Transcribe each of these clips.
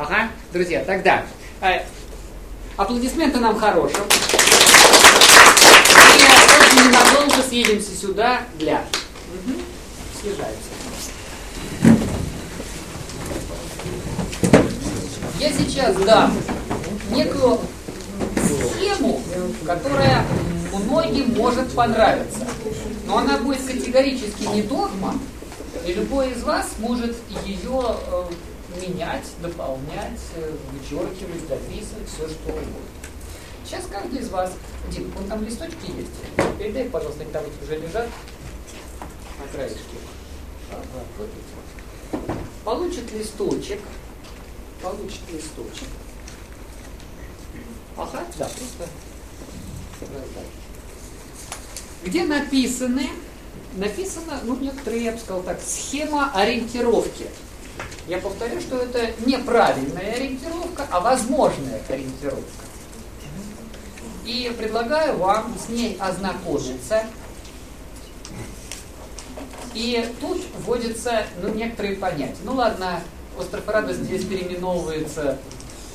Ага, друзья, тогда э, аплодисменты нам хорошим. И ненадолго съедемся сюда для. Угу. Съезжаемся. Я сейчас дам некую схему, которая многим может понравиться. Но она будет категорически не догма, и любой из вас может ее менять, дополнять, э, вычеркивать, дописывать, все что угодно. Сейчас каждый из вас, Дим, вон там листочки есть, передай, пожалуйста, они там уже лежат на краешке. Ага, вот Получит листочек, получит листочек. Ага, да, просто раздать. Где написаны, написано, ну, некоторые, я бы сказал так, схема ориентировки. Я повторю, что это неправильная ориентировка, а возможная ориентировка. И предлагаю вам с ней ознакомиться. И тут вводятся ну, некоторые понятия. Ну ладно, остров радости здесь переименовывается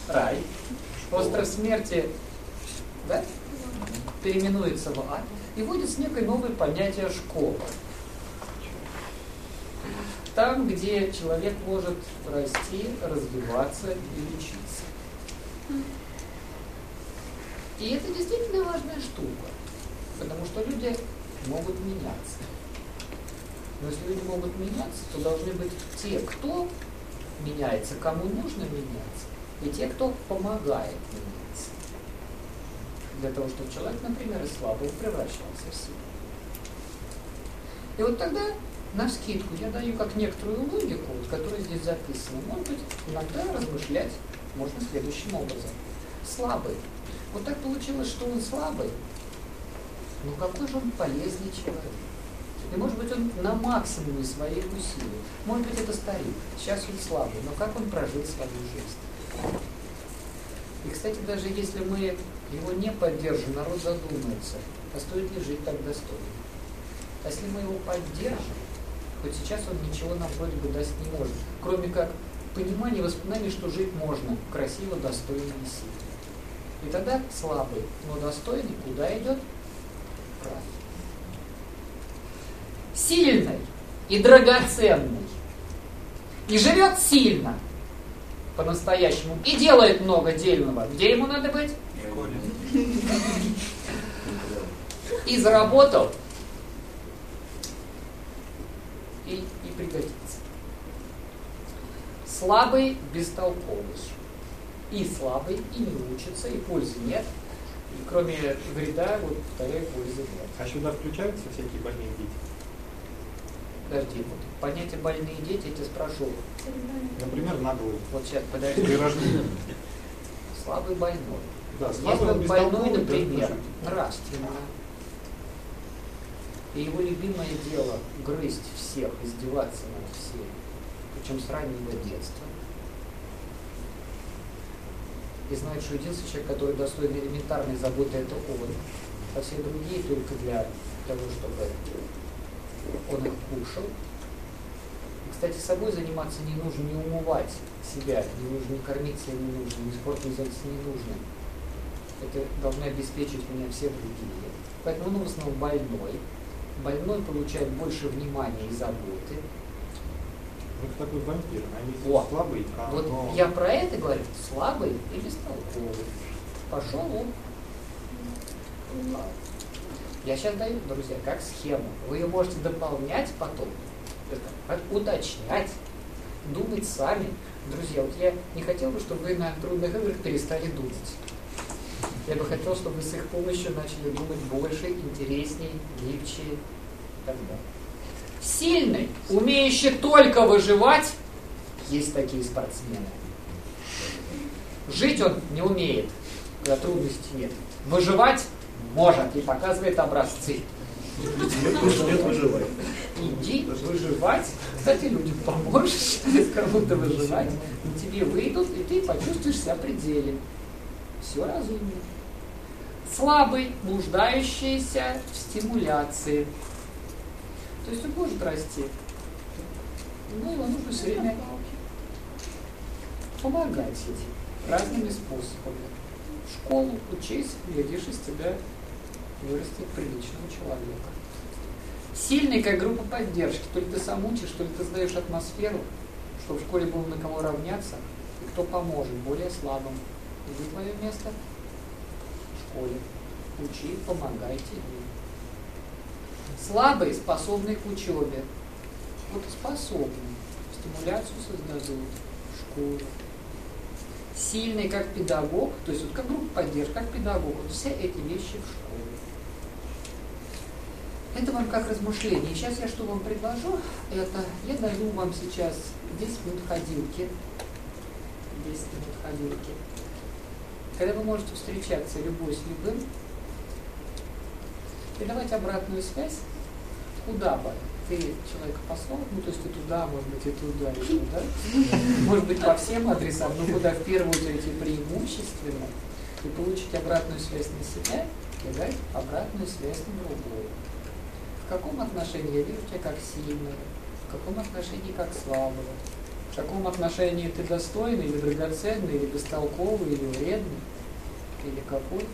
рай. Остров смерти да, переименуется в ад. И вводится некое новое понятие школа там, где человек может расти, развиваться и учиться. И это действительно важная штука, потому что люди могут меняться. Но если люди могут меняться, то должны быть те, кто меняется, кому нужно меняться, и те, кто помогает меняться. Для того, чтобы человек, например, из слабого превращался в силу. И вот тогда на скидку я даю как некоторую логику, которая здесь записана. Может быть, иногда размышлять можно следующим образом. Слабый. Вот так получилось, что он слабый, но какой же он полезный человек. И может быть он на максимуме своих усилий. Может быть это старик, сейчас он слабый, но как он прожил свою жизнь. И, кстати, даже если мы его не поддержим, народ задумается, а стоит ли жить так достойно. А если мы его поддержим, Хоть сейчас он ничего нам вроде бы дать не может, кроме как понимание, воспоминание, что жить можно красиво, достойно и сильно. И тогда слабый, но достойный куда идет? Правильно. Сильный и драгоценный. И живет сильно по-настоящему. И делает много дельного. Где ему надо быть? И заработал и, и пригодится. Слабый бестолковый. И слабый, и не учится, и пользы нет. И кроме вреда, вот повторяю, пользы нет. А сюда включаются всякие больные дети? Подожди, вот понятие больные дети, я тебя спрошу. Например, наглый. Вот сейчас, подожди. При рождении. Слабый больной. Да, слабый, Если он больной, например, нравственно, и его любимое дело – грызть всех, издеваться над всеми, причем с раннего детства. И знает, что единственный человек, который достоин элементарной заботы, это он. А все другие только для того, чтобы он их кушал. И, кстати, собой заниматься не нужно, не умывать себя, не нужно не кормиться не нужно, не спортом заниматься не нужно. Это должны обеспечить меня все другие. Поэтому он в основном больной, больной получает больше внимания и заботы. Это такой вампир, они О, слабый, а вот но... я про это говорю, слабый и бестолковый. Пошел он. Я сейчас даю, друзья, как схему. Вы ее можете дополнять потом, это, уточнять, думать сами. Друзья, вот я не хотел бы, чтобы вы на трудных играх перестали думать. Я бы хотел, чтобы с их помощью начали думать больше, интереснее, гибче и так далее. Сильный, умеющий только выживать, есть такие спортсмены. Жить он не умеет, когда трудностей нет. Выживать может и показывает образцы. Нет, выживай. Иди выживать. Кстати, людям поможешь кому-то выживать. И тебе выйдут, и ты почувствуешь себя при деле. Все разумно слабый, нуждающийся в стимуляции. То есть он может расти. Но его нужно все время помогать разными способами. В школу учись, глядишь, из тебя вырастет приличного человека. Сильный, как группа поддержки. То ли ты сам учишь, то ли ты создаешь атмосферу, чтобы в школе было на кого равняться, и кто поможет более слабым. Где твое место? В школе. Учи, помогайте им. Слабые, способные к учебе. Вот способные. Стимуляцию создадут в школе сильный как педагог, то есть вот как группа поддержки, как педагог, вот все эти вещи в школе. Это вам как размышление. Сейчас я что вам предложу, это я даю вам сейчас 10 минут ходилки. 10 минут ходилки. Когда вы можете встречаться любой с любым, и давать обратную связь, куда бы ты человека послал, ну то есть и туда, может быть, и туда, и туда, может быть, по всем адресам, но куда в первую очередь и преимущественно, и получить обратную связь на себя, и дать обратную связь на другого. В каком отношении я вижу тебя как сильного, в каком отношении как слабого, в каком отношении ты достойный или драгоценный, или бестолковый, или вредный, или какой.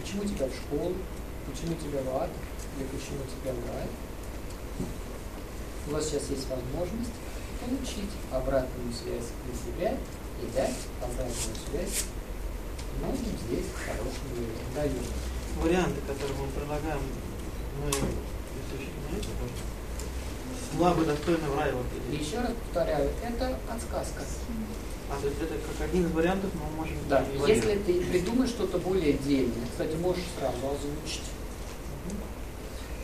Почему тебя в школу, почему тебя в ад, или почему тебя в рай. У вас сейчас есть возможность получить обратную связь для себя и дать обратную связь многим здесь хорошим людям. Варианты, которые мы предлагаем, мы слабо достойны в рай. Вот, Еще раз повторяю, это подсказка. А, то есть это как один из вариантов мы можем... Да, если ты придумаешь что-то более дельное, кстати, можешь сразу озвучить.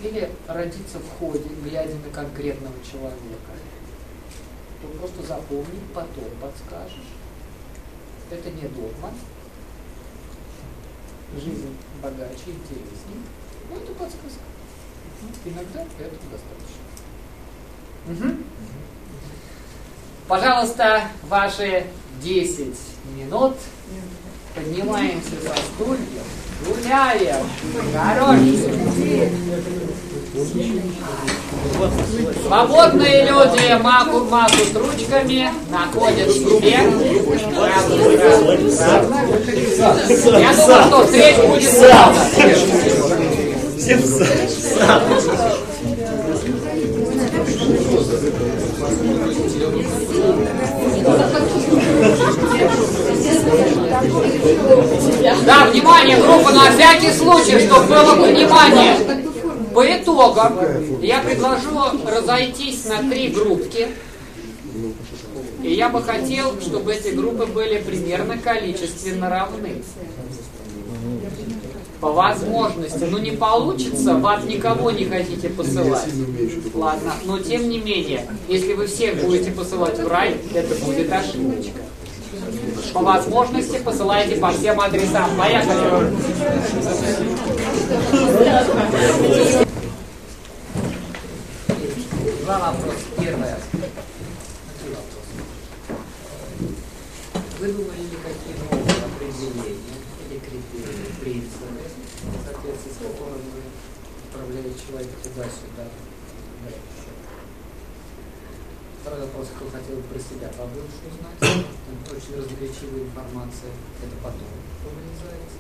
Или родиться в ходе, глядя на конкретного человека. То просто запомни, потом подскажешь. Это не догма. Жизнь богаче, интереснее. Но это подсказка. Иногда этого достаточно. Угу. Пожалуйста, ваши 10 минут. Поднимаемся со стульев, гуляем. Хорош. Свободные люди макут, макут ручками, находят себе. Я думаю, что встреч будет много. Да, внимание, группа, на всякий случай, чтобы было внимание. По итогам я предложу разойтись на три группки. И я бы хотел, чтобы эти группы были примерно количественно равны. По возможности. Ну не получится, вас никого не хотите посылать. Ладно, но тем не менее, если вы всех будете посылать в рай, это будет ошибочка. По возможности посылайте по всем адресам. Поехали! Два вопроса. Первое. Вы думали ли какие новые определения или в соответствии с которым вы отправляете человека туда-сюда? Второй вопрос, кто хотел бы про себя побольше узнать. Там очень разгорячивая информация. Это потом вылезает.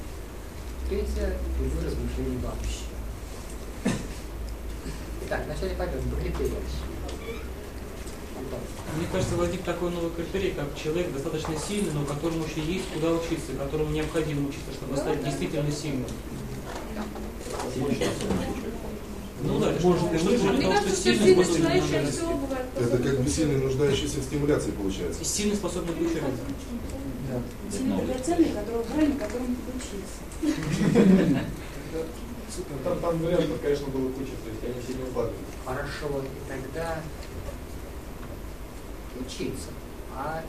Третье, любые размышления вообще. Итак, вначале пойдем по критериям. Мне кажется, возник такой новый критерий, как человек достаточно сильный, но которому еще есть куда учиться, которому необходимо учиться, чтобы стать действительно сильным. Ну да, может быть, лучше для того, что сильный способен Это как бы сильный нуждающийся в стимуляции получается. И сильный способен к учебе. Сильный драгоценный, которого правильно, которому учиться. Там, там вариантов, конечно, было куча, то есть они все не укладываются. Хорошо, и тогда учиться. А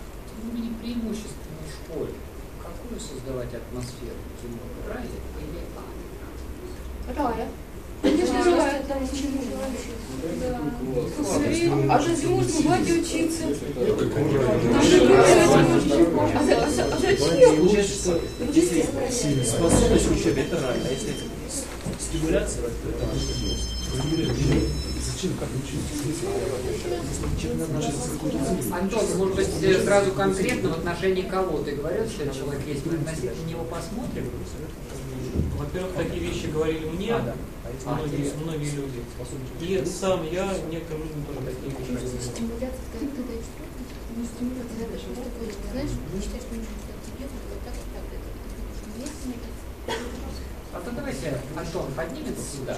не преимущественно в школе. Какую создавать атмосферу? Тимур, рая или ад? Рая. Конечно, желаю там чему А разве можно в Ладе учиться? А за- а за- а зачем? Если способность учебе, это рай, а если Стимуляция это Зачем как Антон, может быть, э, сразу конкретно в отношении кого ты говорил, что человек есть, мы относительно него посмотрим. Во-первых, такие вещи говорили мне, многие, многие люди. И сам я некоторым людям тоже такие вещи говорил. Стимуляция, когда ты даешь ну, стимуляция, да, что такое, ты знаешь, ты считаешь, что нужно так, это. А.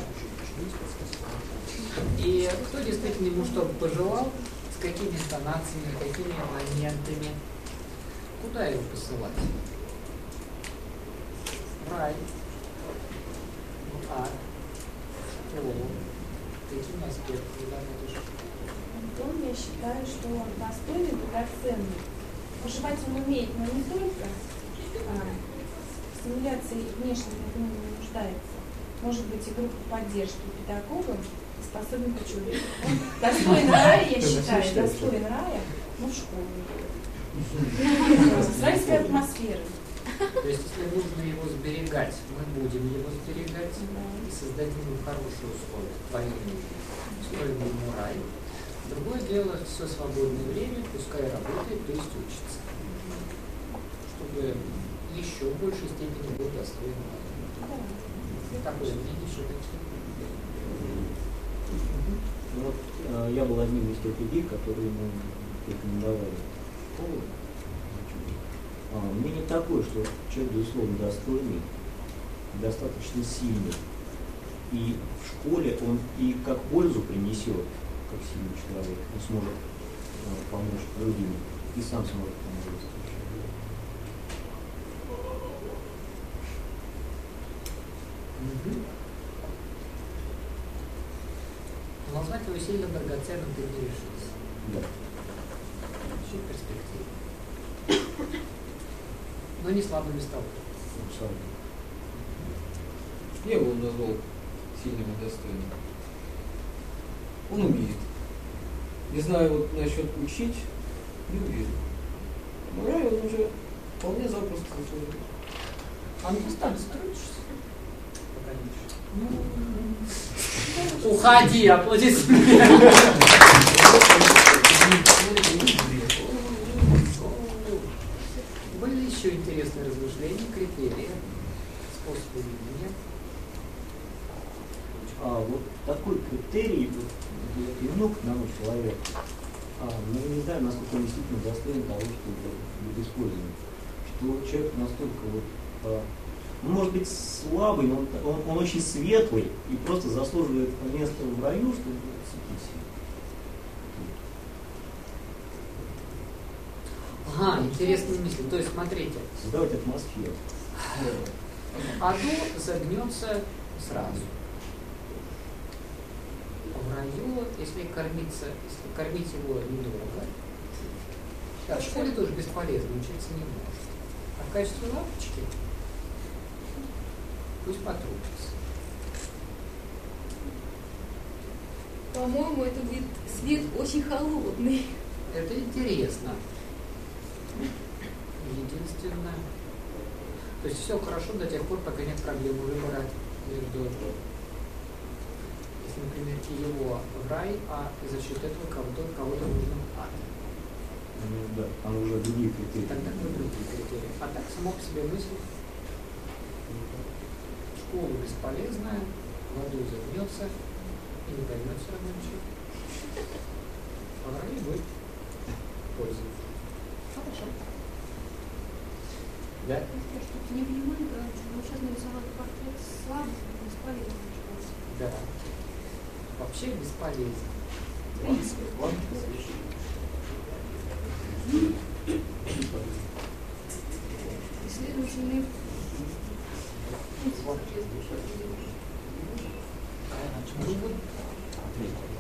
И кто действительно ему что пожелал, с какими интонациями, какими моментами, куда его посылать? Рай. А, школу. Какими аспектами да, будешь? Антон, я считаю, что он достойный, драгоценный. Поживать он умеет, но не только а, в стимуляции минимум не нуждается. Может быть и группа поддержки педагогам и способен к учебе. Достоин рая, я считаю, достоин рая, но в школу. С райской атмосферой. То есть, если нужно его сберегать, мы будем его сберегать и создать ему хорошие условия, твои устроим ему рай. Другое дело, все свободное время, пускай работает, то есть учится. Чтобы еще в большей степени был достоин рая. Такое мнение, что такие. Ну Вот, э, я был одним из тех людей, которые ему рекомендовали школу. А, мнение такое, что человек, безусловно, достойный, достаточно сильный. И в школе он и как пользу принесет, как сильный человек, он сможет э, помочь другим, и сам сможет помочь. Мгм. Назвать его сильно драгоценным ты не решился. Да. Еще перспективы. Но не слабыми столкнулся. Абсолютно. Я его назвал сильным и достойным. Он умеет. Не знаю вот насчет учить, не уверен. Но рай он уже вполне запросто заслужил. А на дистанции трудишься? Ну, Уходи, аплодисменты. Были еще интересные размышления, критерии, способы видения. А вот такой критерий вот, применил к одному человеку, а, но я не знаю, насколько он действительно достоин того, чтобы быть использован. Что человек настолько вот, он может быть слабый, но он, он, он очень светлый и просто заслуживает места в раю, чтобы себя. Ага, интересные мысли. То есть, смотрите, Создавать атмосферу. аду загнется сразу. В раю, если кормиться, если кормить его недорого, а в школе тоже бесполезно, учиться не может. А в качестве лампочки пусть потрудится. По-моему, это будет свет очень холодный. Это интересно. Единственное. То есть все хорошо до тех пор, пока нет проблемы выбора между, если, например, его в рай, а за счет этого кого-то кого нужно в ад. Ну, да, там уже другие критерии. Тогда другие критерии. А так само по себе мысль. Школа бесполезная, в аду загнется и не поймет все равно ничего. А в раю будет польза. Хорошо. Да? Я что-то не понимаю, да, вы сейчас нарисовали портрет слабого, бесполезного человека. Да. Вообще бесполезно. В принципе. Следовательно,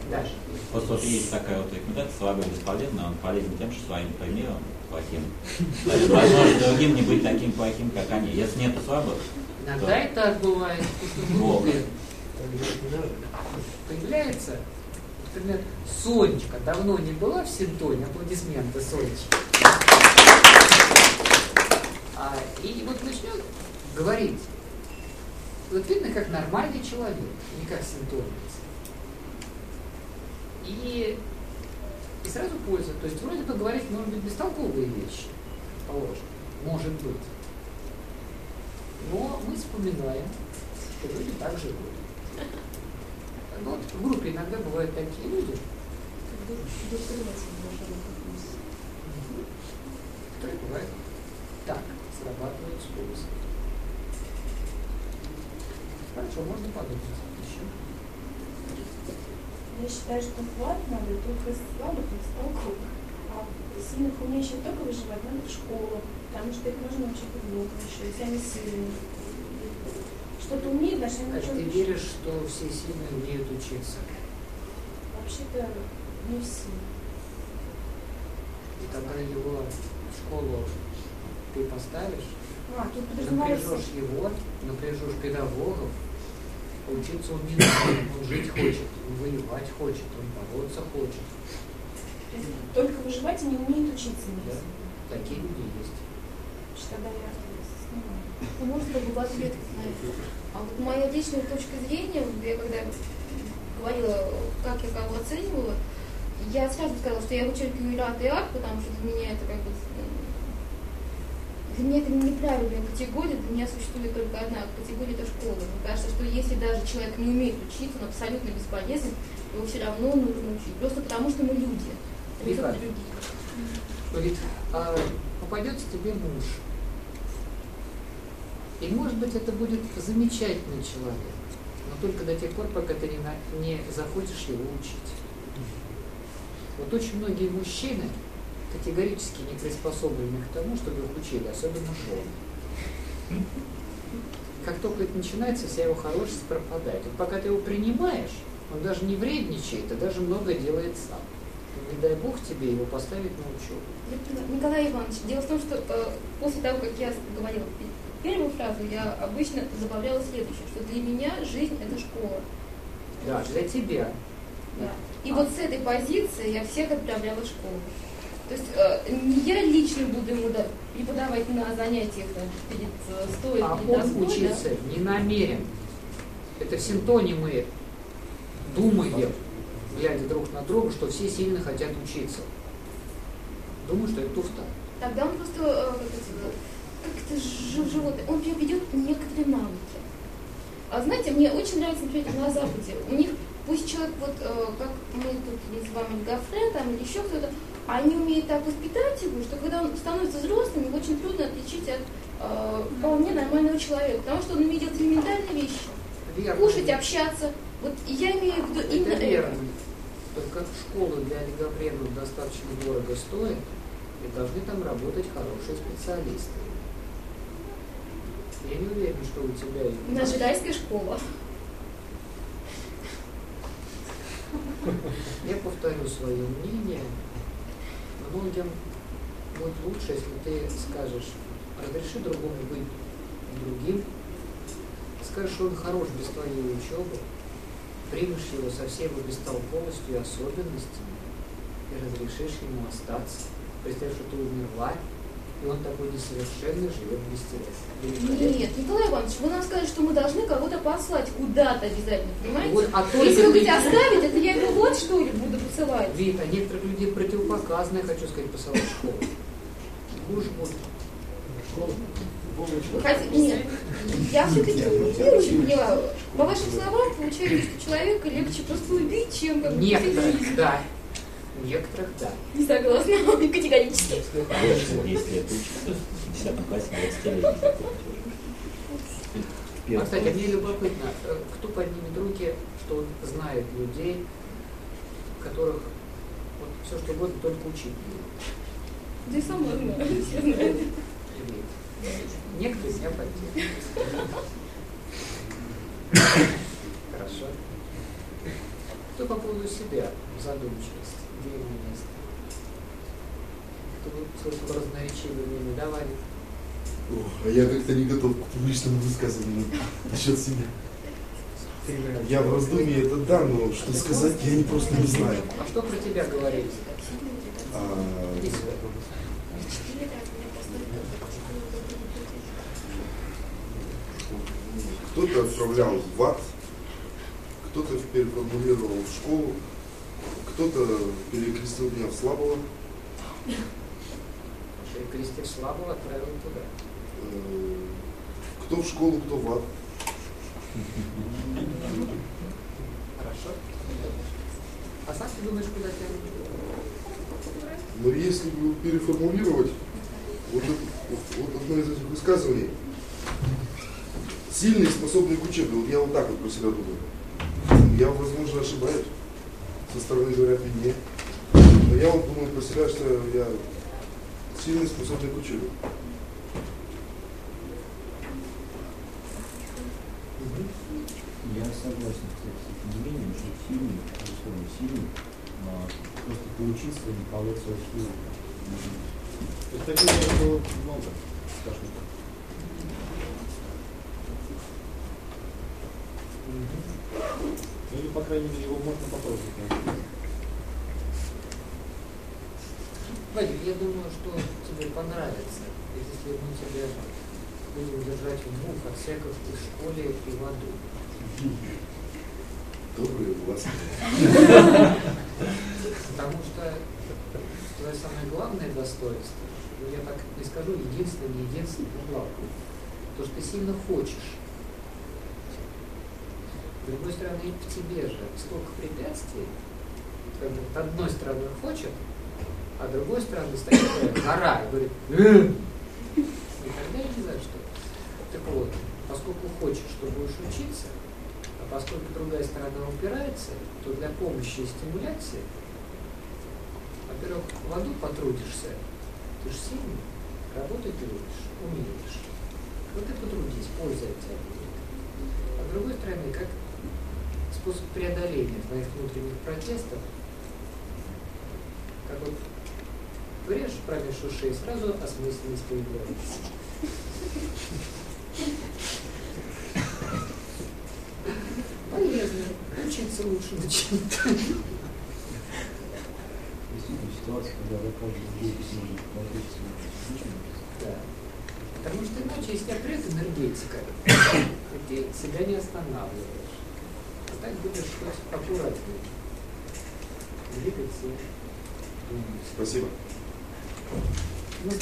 Дальше. Вот, вот есть такая вот рекомендация, слабый бесполезно, он полезен тем, что своим примером плохим. Дает возможность другим не быть таким плохим, как они. Если нет слабых, Иногда и так бывает. Появляется, например, Сонечка. Давно не была в Синтоне. Аплодисменты Сонечке. А, и вот начнет говорить. Вот видно, как нормальный человек, не как симптомец. И, и сразу польза. То есть вроде бы говорить, может быть, бестолковые вещи, положим, может быть. Но мы вспоминаем, что люди так живут. Ну, вот в группе иногда бывают такие люди, которые бывают так, срабатывают способ. Хорошо, можно подумать. Я считаю, что хват надо только из слабых и столков. А сильных умеющих только выживать надо в школу, потому что их нужно учить много еще, если они сильные. Что-то умеют, даже они А ты веришь, что все сильные умеют учиться? Вообще-то не все. И тогда его в школу ты поставишь, А, тут напряжешь его, напряжешь педагогов, учиться он не знает, он жить хочет, он воевать хочет, он бороться хочет. То есть Только выживать и не умеют учиться. Да? Такие люди есть. Значит, тогда я снимаю. Ну, Можно как бы в ответ на это. А вот моя личная точка зрения, я когда говорила, как я кого оценивала, я сразу сказала, что я вычеркиваю Ират и Ак, потому что для меня это как бы для меня это неправильная категория, для меня существует только одна категория, это школа. Мне кажется, что если даже человек не умеет учиться, он абсолютно бесполезен, его все равно нужно учить. Просто потому что мы люди. а не другие. Говорит, а попадется тебе муж. И может быть это будет замечательный человек, но только до тех пор, пока ты не захочешь его учить. Вот очень многие мужчины категорически не приспособлены к тому, чтобы их учили, особенно жены. Как только это начинается, вся его хорошесть пропадает. Вот пока ты его принимаешь, он даже не вредничает, а даже много делает сам. И не дай бог тебе его поставить на учебу. Николай Иванович, дело в том, что э, после того, как я говорила пе- первую фразу, я обычно добавляла следующее, что для меня жизнь это школа. Да, для тебя. Да. И вот с этой позиции я всех отправляла в школу. То есть э, не я лично буду ему да, преподавать на занятиях перед э, стоя, А он да. учиться не намерен. Это синтонимы думаем, глядя друг на друга, что все сильно хотят учиться. Думаю, что это туфта. Тогда он просто, э, как это, как это жи- животное, он приобретет некоторые навыки. А знаете, мне очень нравится, например, на Западе. У них, пусть человек, вот э, как мы тут называем Гофре там или еще кто-то, они умеют так воспитать его, что когда он становится взрослым, его очень трудно отличить от э, вполне нормального человека, потому что он умеет делать элементарные вещи. Верно. Кушать, общаться. Вот я имею в виду именно Это это. верно. Только школы для олигофренов достаточно дорого стоят, и должны там работать хорошие специалисты. Я не уверен, что у тебя... У нас же райская школа. Я повторю свое мнение. Многим будет лучше, если ты скажешь, разреши другому быть другим, скажешь, что он хорош без твоей учебы, примешь его со всей его бестолковостью и особенностями и разрешишь ему остаться. Представь, что ты умерла, и он такой несовершенный живет без тебя. Великолепно. Нет, Николай Иванович, вы нам сказали, что мы должны кого-то послать куда-то обязательно, понимаете? Вот, а Если вы будете оставить, это я его вот что ли буду посылать. Вита, некоторых людей противопоказано, я хочу сказать, посылать в школу. Хуже будет. Вы хотите- Нет, я все-таки не очень поняла. По вашим словам, получается, что человека легче просто убить, чем как бы Некоторых, Некоторых, да. Не согласна, категорически. Если это учится в 10 классе 20 лет. А, кстати, мне любопытно, э, кто поднимет руки, что он знает людей, которых вот все что угодно, только учить не Да и сама знаю, все знают. умеет. Некоторые меня поддерживают. Кто по поводу себя задумчивость? Место? Кто бы сколько разноречивыми не давали? Ох, а я как-то не готов к публичному высказыванию насчет себя. Я в раздумье это да, но что сказать я не просто не знаю. А что про тебя говорить? А. Кто-то отправлял в ад, переформулировал в школу, кто-то перекрестил меня в слабого. Перекрестив слабого, отправил туда. Э, Кто в школу, кто в ад. Хорошо. А сам ты думаешь, куда тебя Но если переформулировать вот, это- вот- вот одно из этих высказываний, сильный, способный к учебе, вот я вот так вот про себя думаю. Я, возможно, ошибаюсь. Со стороны говорят виднее. Но я вот думаю про себя, что я сильный, способный к учебе. Я согласен, кстати, с этим мнением, что сильный, безусловно, сильный, а, просто поучиться не получится вообще. Таких было много, скажем так. Ну, Или, по крайней мере, его можно попробовать найти. Вадик, я думаю, что тебе понравится, если мы тебя будем держать в двух отсеках и в школе, и в аду. Добрые властные. Потому что твое самое главное достоинство, ну, я так не скажу, единственное, не единственное, но главное, то, что ты сильно хочешь. С другой стороны, в тебе же столько препятствий, как бы, с одной стороны хочет, а другой стороны стоит гора и говорит, «Э!» и тогда я не знаю, что. Так вот, поскольку хочешь, что будешь учиться, а поскольку другая сторона упирается, то для помощи и стимуляции, во-первых, в аду потрудишься, ты же сильный, работать любишь, умеешь. Вот и потрудись, польза от. А с другой стороны, как способ преодоления твоих внутренних протестов, как вот врежешь промеж ушей, сразу осмысленность появляется. Полезно. Учиться лучше начинать. Ситуация, когда может платить свою Да. Потому что иначе, если тебя прет энергетика, ты себя не останавливаешь. Так будешь аккуратнее. Двигаться. Спасибо. На я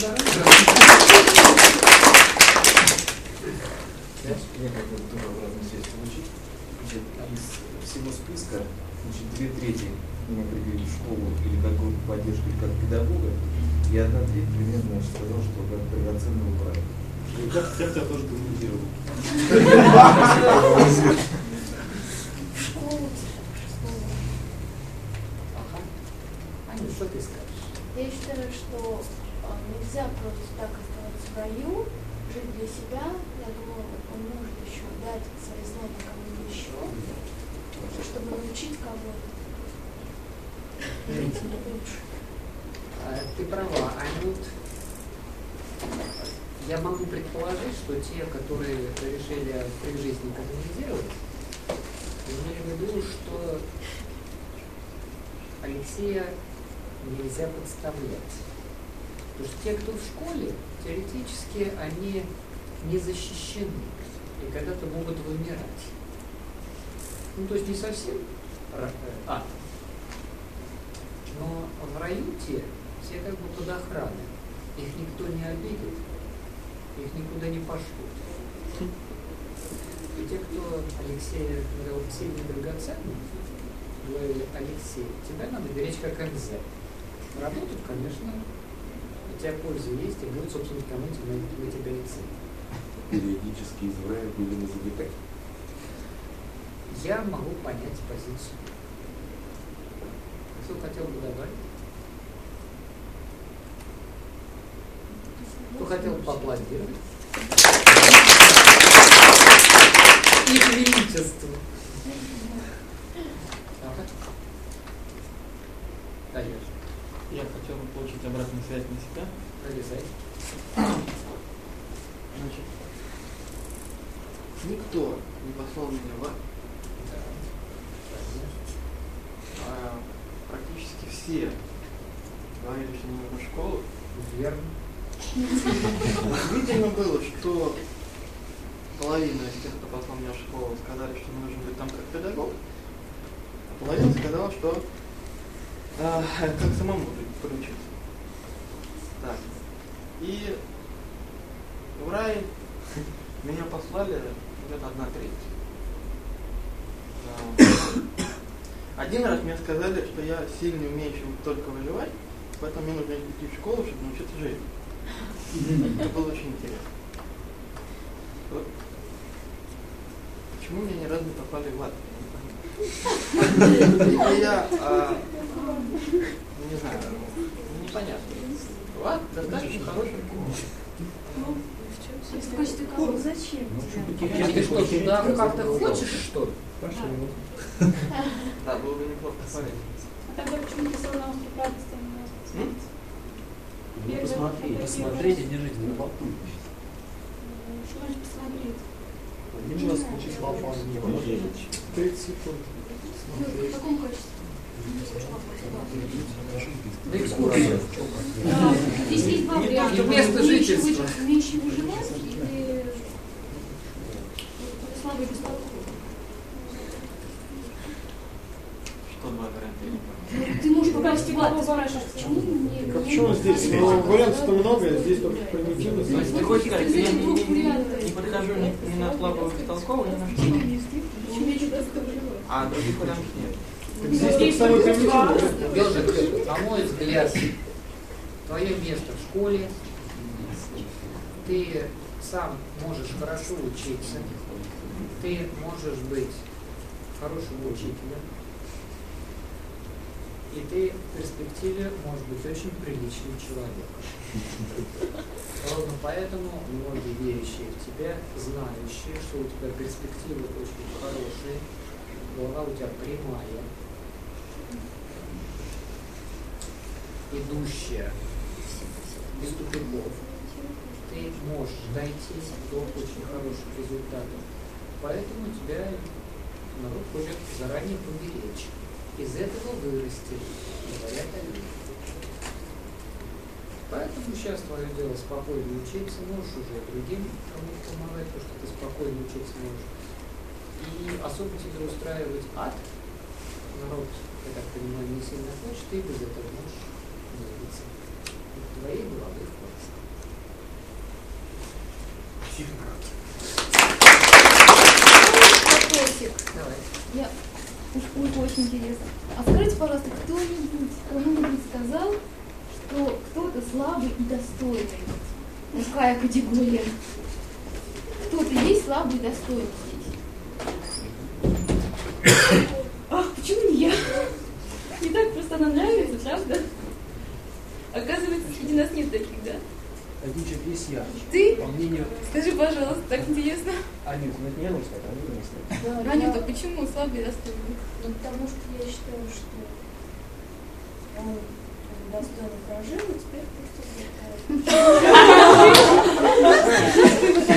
хотел бы тоже обратную связь получить. Из всего списка, значит, две трети меня привели в школу или как группу поддержки, или как педагога, и одна треть примерно сказал, что как драгоценного брата. И как я тебя тоже комментировал. Школу, школу. Ага. Аня, что ты скажешь? Я считаю, что а, нельзя просто так оставаться в раю, жить для себя. Я думаю, он может еще дать свои знания кому-то еще, чтобы научить кого-то. Жить лучше. А, Ты права, они вот я могу предположить, что те, которые решили при жизни канонизировать, имели в виду, что Алексея нельзя подставлять. Потому что те, кто в школе, теоретически они не защищены и когда-то могут вымирать. Ну, то есть не совсем ад, но в раю те, все как бы под охраной. Их никто не обидит, их никуда не пошлют. И те, кто Алексея говорил сильно драгоценный, говорили, Алексей, тебя надо беречь как НЗ. Работают, конечно, у тебя польза есть, и будет, собственно, кому тебя, на тебя и ценить. Периодически из рая были на запятой. Я могу понять позицию. Кто хотел бы добавить? Кто хотел поаплодировать? Их величество. Ага. Даешь. Я хотел бы получить обратную связь на себя. Пролезай. Значит, никто не послал меня в ад, Да. а практически все говорили, что нужно в школу. Верно. Видимо было, что половина из тех, кто послал меня в школу, сказали, что нужно быть там как педагог, а половина сказала, что а, как самому приучиться. Так. И в рай меня послали где-то одна треть. А, Один раз мне сказали, что я сильно умеющий только выживать, поэтому мне нужно идти в школу, чтобы научиться жить. Это было очень интересно. Вот. Почему меня ни разу не попали в ад? Я не а, не знаю, непонятно. В ад достаточно хороший Если хочешь ты кого, зачем тебе? А ты что, туда как-то хочешь, что ли? Да, было бы неплохо посмотреть. А тогда почему ты сказал, что правда М? Ну, посмотреть, посмотреть и держите на боку. Что значит посмотреть? Один раз не может. 30 секунд. В каком качестве? Да экскурсия. Здесь есть два варианта. И место жительства. выжить- Умеющий выживать или слабый бестолковый. Что два варианта? Я не понял. Ты ад, ты спрашиваешь, почему мне почему не здесь? Ну, ад? вариантов-то много, здесь только примитивно. То есть ты хочешь сказать, я не- не- не подхожу ни, ни на слабого бестолкового, ни на что. А других вариантов нет. Здесь только самый примитивный. Ежик, на мой взгляд, твое место в школе, ты сам можешь хорошо учиться, ты можешь быть хорошим учителем, и ты в перспективе можешь быть очень приличным человеком. Ровно поэтому многие верящие в тебя, знающие, что у тебя перспективы очень хорошие, голова у тебя прямая, идущая без тупиков, ты можешь дойти до очень хороших результатов. Поэтому тебя народ хочет заранее поберечь. Из этого вырасти, говорят они. Поэтому сейчас твое дело спокойно учиться, можешь уже другим кому помогать, потому что ты спокойно учиться можешь. И особо тебе устраивать ад, народ, я так понимаю, не сильно хочет, ты без этого можешь двигаться. Твоей головы хватит. Вопросик. Давай. Я уж уж очень интересно. А скажите, пожалуйста, кто-нибудь кому-нибудь сказал, что кто-то слабый и достойный? Мужская категория. Кто-то есть слабый и достойный здесь? Ах, почему не я? Не так просто она нравится, правда? Оказывается, среди нас нет таких, да? Человек есть я. Ты? По мнению... Скажи, пожалуйста, так интересно. Анют, ну это не я нужно сказать, Анют не сказать. Да, Анюта, я- почему слабый достойный? Ну, потому что я считаю, что он достойно прожил, и теперь просто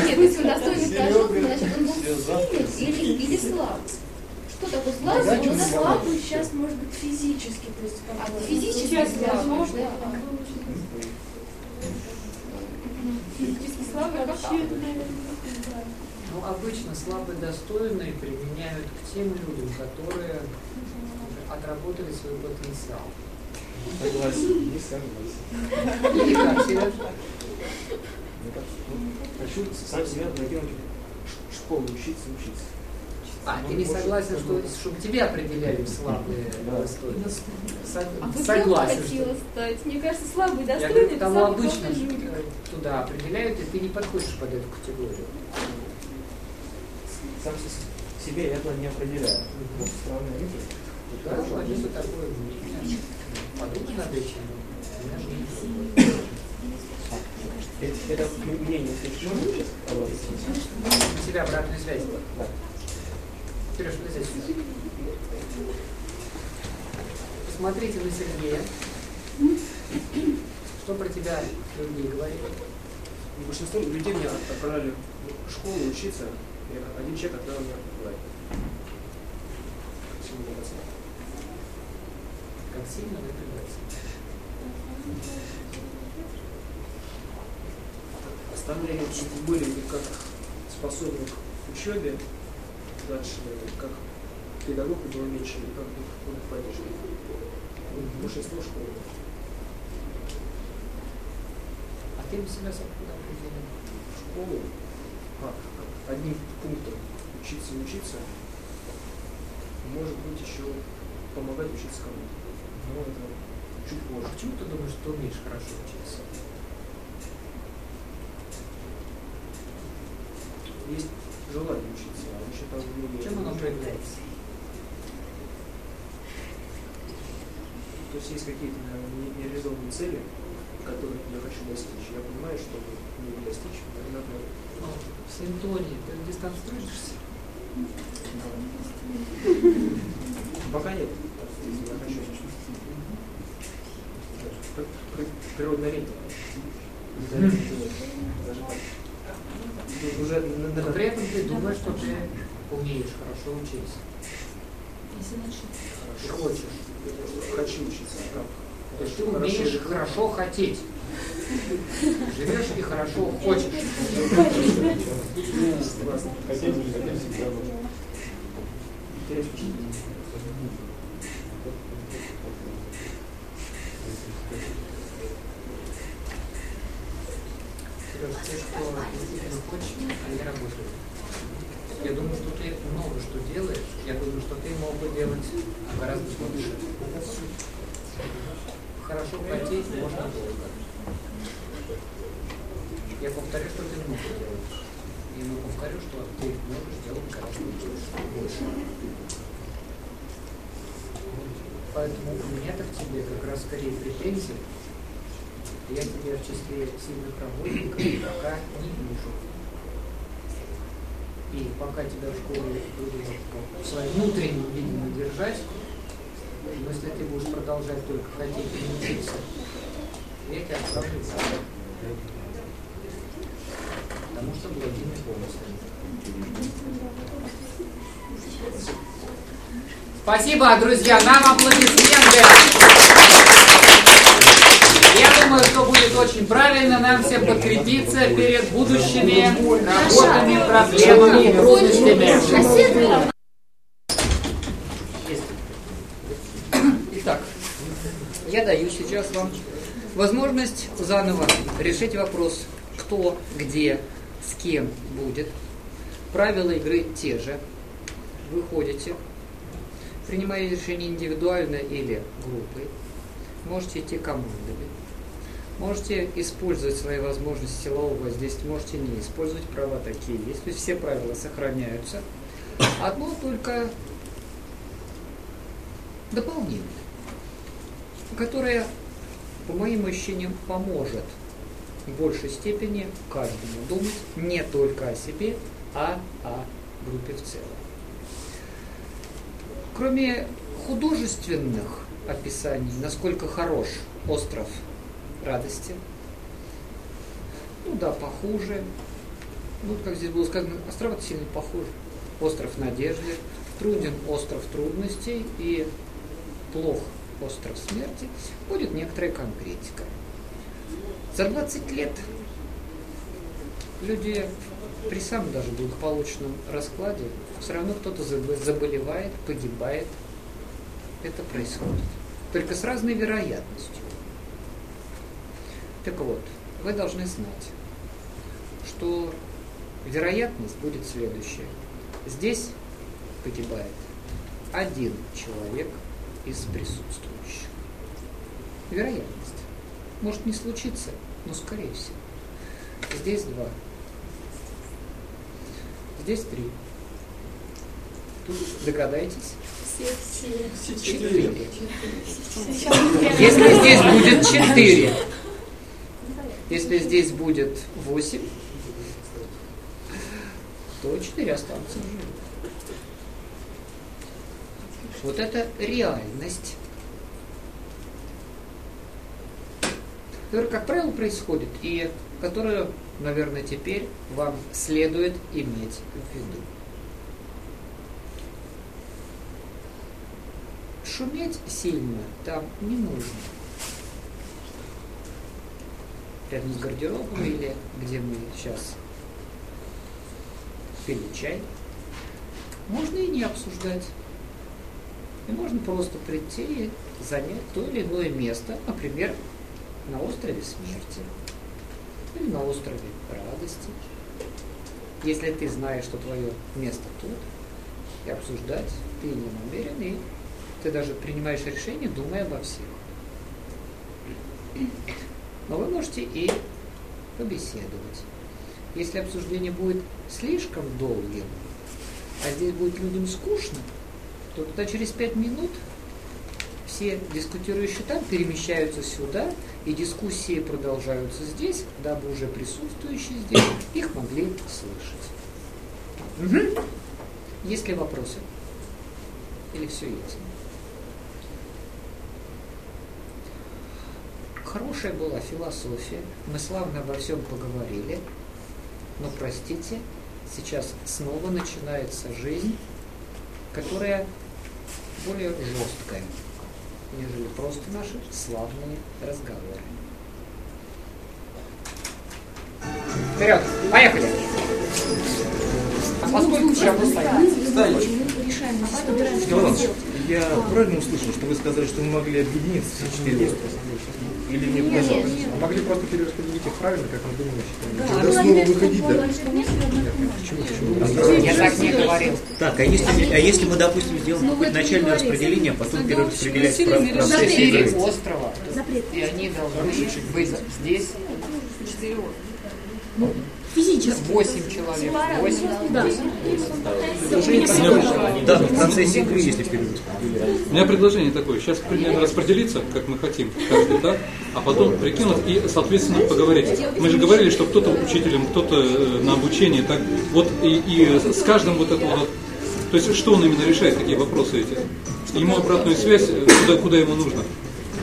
Нет, если он достойный прожил, значит он был сильный или, или слаб. Что такое слабый? Слабый, Он слабый. слабый сейчас может быть физически, то есть А физически Сейчас слабый, возможно, да. Вообще. Ну, обычно слабые достойные применяют к тем людям, которые отработали свой потенциал. Согласен, не согласен. Или как, Сереж? Ну, хочу сам себя накинуть школу, учиться, учиться. А, ты не согласен, что, чтобы тебя определяли в слабые достойные? Со- А бы Согласен. хотела что- стать. Мне кажется, достойный говорю, это того обычно туда определяют, и ты не подходишь под эту категорию. Сам себе я этого не определяю. Вот странная вид. Да, владею такое мнение. Подумай над этим. Это, мнение, если можно сейчас обратиться? У тебя обратная связь. Да. Сереж, подожди сюда. Посмотрите на Сергея. Что про тебя Сергей говорит? Большинство людей меня отправили в школу учиться, и один человек отправил меня молодцы. Как сильно напрягается. Остальные были как способны к учебе, дальше как педагог было меньше, и как он. Ну, Большинство школ. А ты бы себя сам куда определил? В школу, как, как одним пунктом учиться и учиться, может быть еще помогать учиться кому-то. Но это чуть А позже. почему ты думаешь, что умеешь хорошо учиться? Есть желание учиться, там много... Чем оно проявляется? То есть есть какие-то наверное, не- нереализованные цели, которых я хочу достичь. Я понимаю, что их достичь, мне надо Ну, в Синтоне ты стружишься? Пока нет. Я хочу Пр- пр- природный ориентир. Даже Уже при этом ты думаешь, что ты умеешь хорошо учиться. Если начать. Ты хочешь. хочу учиться. Как? То есть ты Хорошо умеешь хорошо хотеть. Живешь и хорошо хочешь. Хотеть или хотеть всегда. Сереж, те, что действительно хочешь, они работают. Я думаю, что ты много что делаешь. Я думаю, что ты мог бы делать гораздо больше. Хорошо хотеть можно долго. Я повторю, что ты много делаешь. И мы повторю, что ты можешь делать гораздо больше. Поэтому у меня-то к тебе как раз скорее претензии. Я тебя в числе сильных работников пока не вижу. И пока тебя в школе буду в своем внутреннем видении держать, но если ты будешь продолжать только хотеть и учиться, тебя отправлю. Потому что благими помыслами. Спасибо, друзья. Нам аплодисменты. Я думаю, что будет очень правильно нам всем подкрепиться перед будущими работами, проблемами, трудностями. Итак, я даю сейчас вам возможность заново решить вопрос, кто, где, с кем будет. Правила игры те же. Вы ходите, принимая решение индивидуально или группой. Можете идти командами. Можете использовать свои возможности силового воздействия, можете не использовать. Права такие есть. То есть все правила сохраняются. Одно только дополнение, которое, по моим ощущениям, поможет в большей степени каждому думать не только о себе, а о группе в целом. Кроме художественных описаний, насколько хорош остров радости, ну да, похуже, ну, как здесь было сказано, острова сильно похожи. Остров надежды, труден остров трудностей и плох остров смерти, будет некоторая конкретика. За 20 лет люди при самом даже благополучном раскладе все равно кто-то заб- заболевает, погибает. Это происходит. Только с разной вероятностью. Так вот, вы должны знать, что вероятность будет следующая. Здесь погибает один человек из присутствующих. Вероятность. Может не случиться, но скорее всего. Здесь два. Здесь три. Тут догадаетесь? Четыре. Если здесь будет четыре, если здесь будет восемь, то четыре останутся в живых. Вот это реальность. которая, как правило, происходит и которую, наверное, теперь вам следует иметь в виду. Шуметь сильно там не нужно. Рядом с гардеробом или где мы сейчас пили чай. Можно и не обсуждать. И можно просто прийти и занять то или иное место, например, на острове смерти или на острове радости. Если ты знаешь, что твое место тут, и обсуждать ты не намерен, и ты даже принимаешь решение, думая обо всех. Но вы можете и побеседовать. Если обсуждение будет слишком долгим, а здесь будет людям скучно, то тогда через пять минут все дискутирующие там перемещаются сюда, и дискуссии продолжаются здесь, дабы уже присутствующие здесь их могли слышать. Угу. Есть ли вопросы? Или все ясно? Хорошая была философия, мы славно обо всем поговорили, но простите, сейчас снова начинается жизнь, которая более жесткая, нежели просто наши славные разговоры. Вперед! Поехали! А поскольку я Иван, я правильно услышал, что вы сказали, что мы могли объединиться? все четыре острова? Или мне показалось? А могли просто перераспределить их правильно, как мы думали. Да. Тогда снова выходить, да? Я так не говорил. Так, а если, а если мы, допустим, сделаем какое-то начальное распределение, а потом перераспределять в процессе Четыре острова, и они должны быть здесь. Четыре острова. 8 человек. 8. Да. 8. Да, в процессе игры, если перераспределяют. У меня предложение такое. Сейчас примерно распределиться, как мы хотим, каждый, да? а потом прикинуть и, соответственно, поговорить. Мы же говорили, что кто-то учителем, кто-то э, на обучении. Так, вот и, и с каждым вот это вот... То есть что он именно решает, какие вопросы эти? Ему обратную связь, э, куда, куда ему нужно.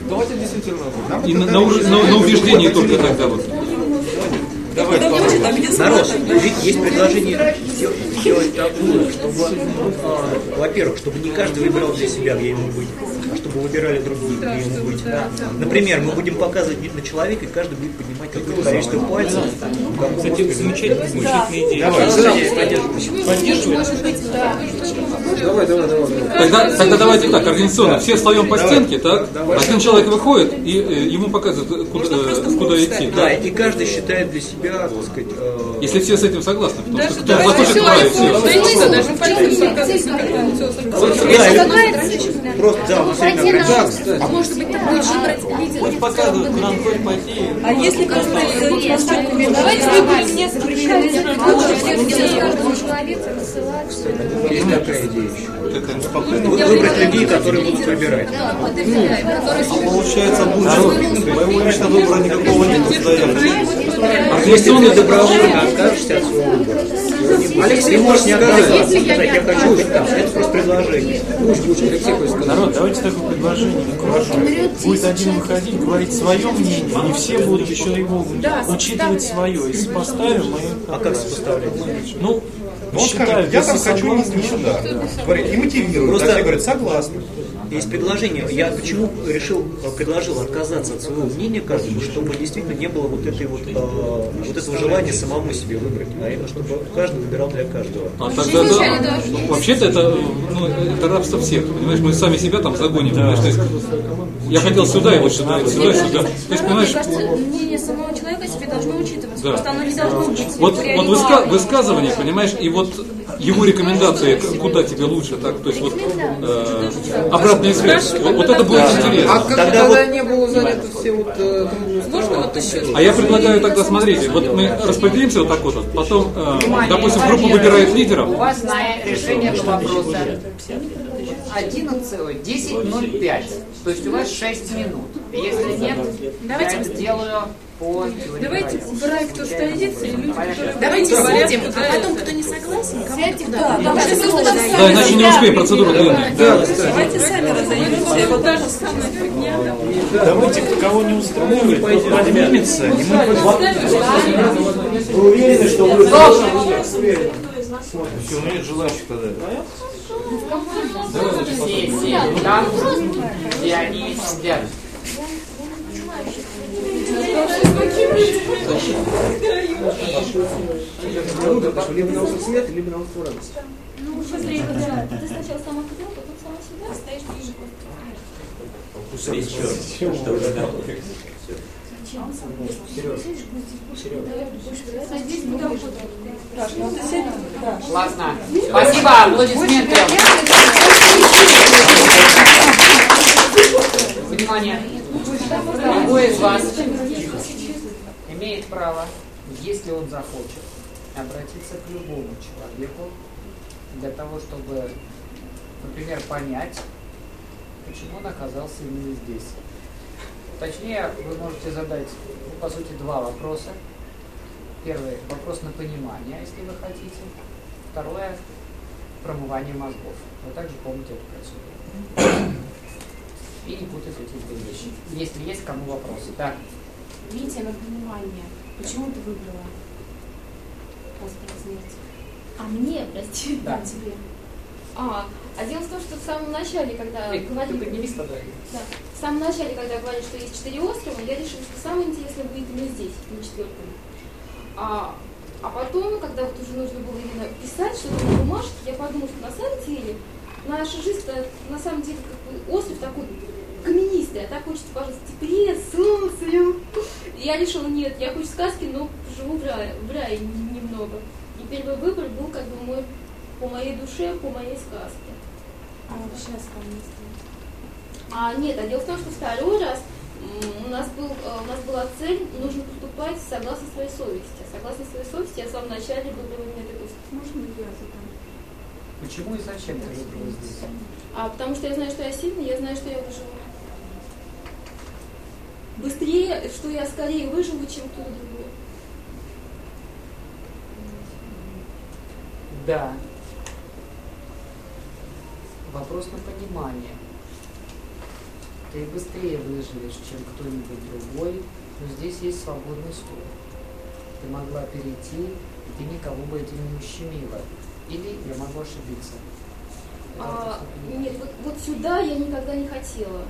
Давайте действительно. И на, на, на, на убеждение только тогда вот. Давай, Народ, ведь есть предложение сделать, такое, чтобы, а, во-первых, чтобы не каждый выбирал для себя, где ему быть, а чтобы выбирали другие, где ему быть. Например, мы будем показывать вид на человека, и каждый будет поднимать какое-то количество пальцев. Кстати, замечательная, замечательная идея. Давай. Давай, давай, давай. Тогда, тогда давайте так, организационно. Все встаем по стенке, так? Один человек выходит, и э, ему показывают, куда, э, куда идти. Да, и каждый считает для себя, так сказать, э, Если все с этим согласны, потому что кто человек, правит все. да Да, просто, да, мы все время ограничиваемся. А может быть, выбрать лидера? Пусть показывают, куда он хочет пойти. А если просто Давайте выберем несколько Есть такая идея еще. Спокойно. выбрать людей, которые будут выбирать. Получается, будет моего личного выбора никакого нет постоянно. Если ты добровольно откажешься от своего выбора, Алексей, можешь не отказаться, сказать, я хочу. Это просто предложение. Народ, давайте такое предложение. Будет один выходить, говорить свое мнение, не все будут еще его учитывать свое. И поставим мы... А как сопоставлять? Ну, Ну, он считаю, скажет, я там хочу не, сюда. Говорит, и мотивирует. Просто- Тогда говорят, согласны. Есть предложение. Я почему решил, предложил отказаться от своего мнения каждому, чтобы действительно не было вот этой вот, э, вот этого желания самому себе выбрать, а именно чтобы каждый выбирал для каждого. А тогда, да, вообще-то это, ну, это рабство всех, понимаешь, мы сами себя там загоним, понимаешь, то есть я хотел сюда, и вот сюда, и сюда, и сюда. То есть, понимаешь, Мне кажется, мнение самого человека себе должно учитываться. Да. Просто оно не должно быть вот, вот выска- высказывание, понимаешь, и вот его рекомендации, куда тебе лучше, так, то есть вот э, обратная связь, вот, вот это будет А интересно. как тогда, тогда не было занято все вот э, А я предлагаю тогда, смотрите, вот мы распределимся вот так вот, вот, потом, э, допустим, группа выбирает лидеров, У вас на решение этого вопроса. 11, ой, 10.05. То есть у вас 6 минут. Если нет, Давайте. я сделаю Давайте убирай, кто стоит, и люди, которые... Давайте сядем, а потом, кто не согласен, Сядьте, кому-то да, да, Даже да, да, да, иначе не успеем, процедура длинная. Давайте сами разойдемся, вот та же самая фигня. Давайте, кого не устраивает, тот поднимется, и мы Вы уверены, что вы Все, нет желающих тогда. Там, где они сидят. Либо. Спасибо, аплодисменты. Внимание. Любой из вас имеет право, если он захочет, обратиться к любому человеку для того, чтобы, например, понять, почему он оказался именно здесь. Точнее, вы можете задать, ну, по сути, два вопроса. Первый – вопрос на понимание, если вы хотите. Второе – промывание мозгов. Вы также помните эту процедуру. И не путать эти две вещи. Если есть кому вопросы. Так. Витя, на понимание. Почему ты выбрала остров смерти? А мне, прости, Да. тебе. А, а дело в том, что в самом начале, когда Эй, ты говорили... поднимись тогда. Да. В самом начале, когда говорили, что есть четыре острова, я решила, что самое интересное будет именно здесь, на четвертом. А, а потом, когда вот уже нужно было именно писать что-то на бумажке, я подумала, что на самом деле наша жизнь-то на самом деле как бы остров такой каменистый, а так хочется, пожалуйста, теплее, солнце. Я решила, нет, я хоть в сказке, но живу в рае, в рае немного. И первый выбор был как бы мой по моей душе, по моей сказке. А вот сейчас каменистый. А нет, а дело в том, что второй раз у нас, был, э, у нас была цель, нужно поступать согласно своей совести. А согласно своей совести я в самом начале выбрала этот остров. Можно я задам? Почему и зачем ты выбрала здесь? А потому что я знаю, что я сильный, я знаю, что я выживу. Быстрее, что я скорее выживу, чем кто-то другой. Да. Вопрос на понимание. Ты быстрее выживешь, чем кто-нибудь другой, но здесь есть свободный стул. Ты могла перейти, и ты никого бы этим не ущемила. Или я могу ошибиться. А, нет, вот, вот сюда я никогда не хотела.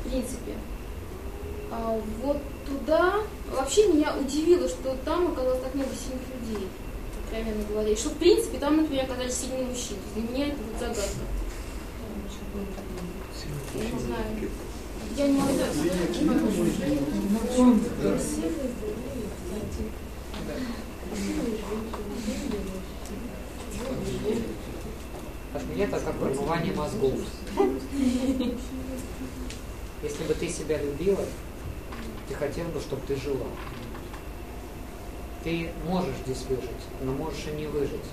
В принципе. А вот туда вообще меня удивило, что там оказалось так много сильных людей, откровенно говоря. И что, в принципе, там, например, оказались сильные мужчины. Для меня это вот загадка. Не знаю. Я не могу. Это как промывание мозгов. Если бы ты себя любила, ты хотела бы, чтобы ты жила. Ты можешь здесь выжить, но можешь и не выжить.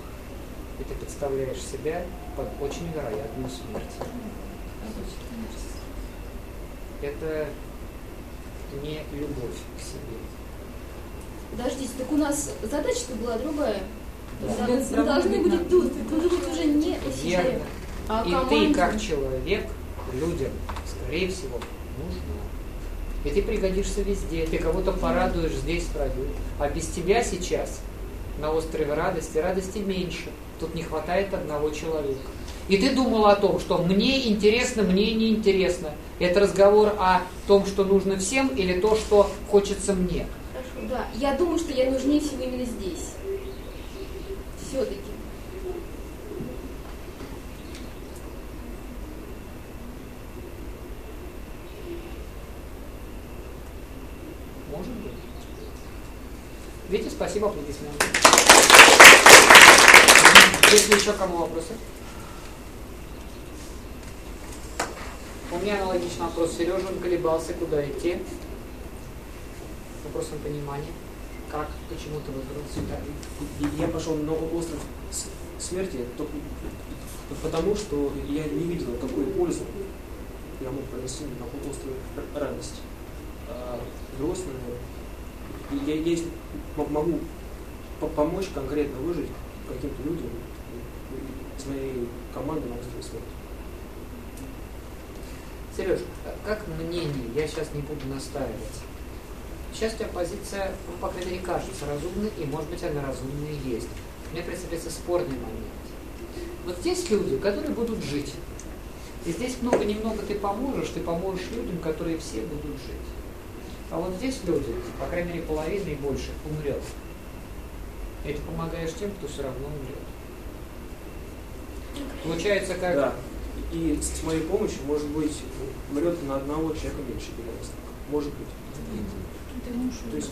И ты представляешь себя под очень вероятную смерть. Это не любовь к себе. Подождите, так у нас задача-то была другая. Да. Мы мы должны были тут, тут быть уже не Верно. а И команде. ты, как человек, людям, скорее всего, нужна. И ты пригодишься везде. Ты кого-то порадуешь здесь, в. А без тебя сейчас на острове радости радости меньше. Тут не хватает одного человека. И ты думал о том, что мне интересно, мне не интересно. Это разговор о том, что нужно всем, или то, что хочется мне. Хорошо, да. Я думаю, что я нужнее всего именно здесь. Все-таки. Может быть. Витя, спасибо, аплодисменты. Ли еще кому вопросы? У меня аналогичный вопрос. Сережа, он колебался, куда идти. Вопрос на понимание. Как, почему ты выбрал сюда? Я пошел на остров смерти только потому, что я не видел, какую пользу я мог принести на острове р- радости. А стороны, и я, м- могу по- помочь конкретно выжить каким-то людям из моей команды острове смерти. Сереж, как мнение, я сейчас не буду настаивать. Сейчас у тебя позиция, ну, по крайней мере, кажется разумной, и, может быть, она разумная и есть. Мне представляется спорный момент. Вот здесь люди, которые будут жить. И здесь много-немного ты поможешь, ты поможешь людям, которые все будут жить. А вот здесь люди, по крайней мере половина и больше, умрет. И ты помогаешь тем, кто все равно умрет. Получается как... Да. И с моей помощью, может быть, умрет на одного человека меньше вероятность. Может быть. То есть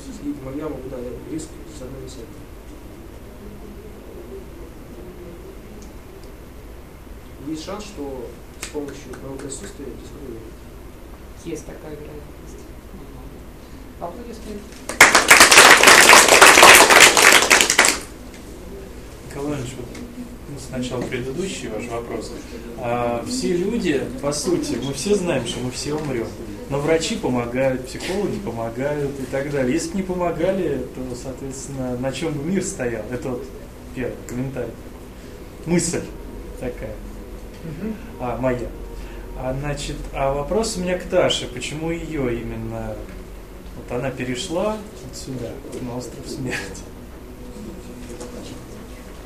я могу дать риск с одной этого. Есть шанс, что с помощью моего присутствия дискутируют. Есть такая вероятность. Аплодисменты. Николай Иванович, вот сначала предыдущий ваш вопрос. А, все люди, по сути, мы все знаем, что мы все умрем. Но врачи помогают, психологи помогают и так далее. Если бы не помогали, то, соответственно, на чем бы мир стоял? Это вот первый комментарий. Мысль такая. А, моя. А, значит, а вопрос у меня к Таше. Почему ее именно... Вот она перешла вот сюда, на остров смерти.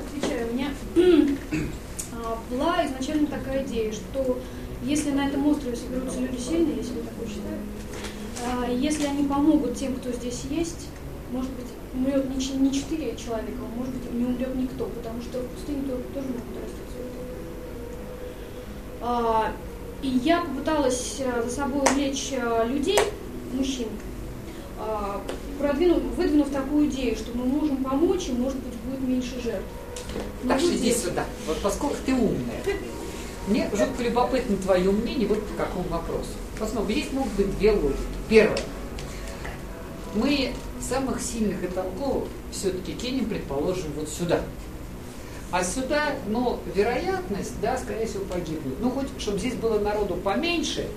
Отвечаю, у меня а, была изначально такая идея, что если на этом острове соберутся люди сильные, если я так считаю, а, если они помогут тем, кто здесь есть, может быть, умрет не, четыре человека, а может быть, не умрет никто, потому что в пустыне тоже, могут расти цветы. И я попыталась за собой увлечь людей, мужчин, продвинув, выдвинув такую идею, что мы можем помочь, и, может быть, будет меньше жертв. Но Таша, люди- иди сюда. Вот поскольку ты умная, мне жутко любопытно твое мнение вот по какому вопросу. Посмотрим, здесь могут быть две логики. Первое. Мы самых сильных и толковых все-таки кинем, предположим, вот сюда. А сюда, ну, вероятность, да, скорее всего, погибнут. Ну, хоть, чтобы здесь было народу поменьше,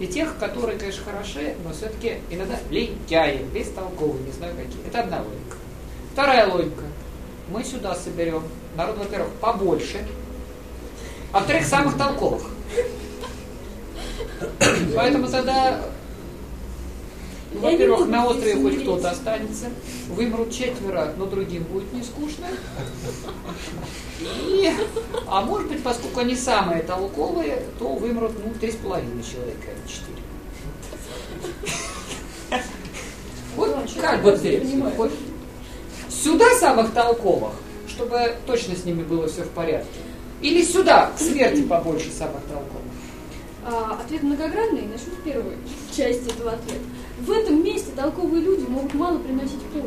и тех, которые, конечно, хороши, но все-таки иногда лентяи, бестолковые, не знаю какие. Это одна логика. Вторая логика. Мы сюда соберем народ, во-первых, побольше, а во-вторых, самых толковых. Поэтому тогда, Во-первых, на острове хоть кто-то останется, вымрут четверо, но другим будет не скучно. И, а может быть, поскольку они самые толковые, то вымрут, ну, три с половиной человека, а не четыре. Вот как бы ты, вот сюда самых толковых, чтобы точно с ними было все в порядке, или сюда, к смерти побольше самых толковых? А, ответ многогранный, начну с первой части этого ответа. В этом месте толковые люди могут мало приносить пользы.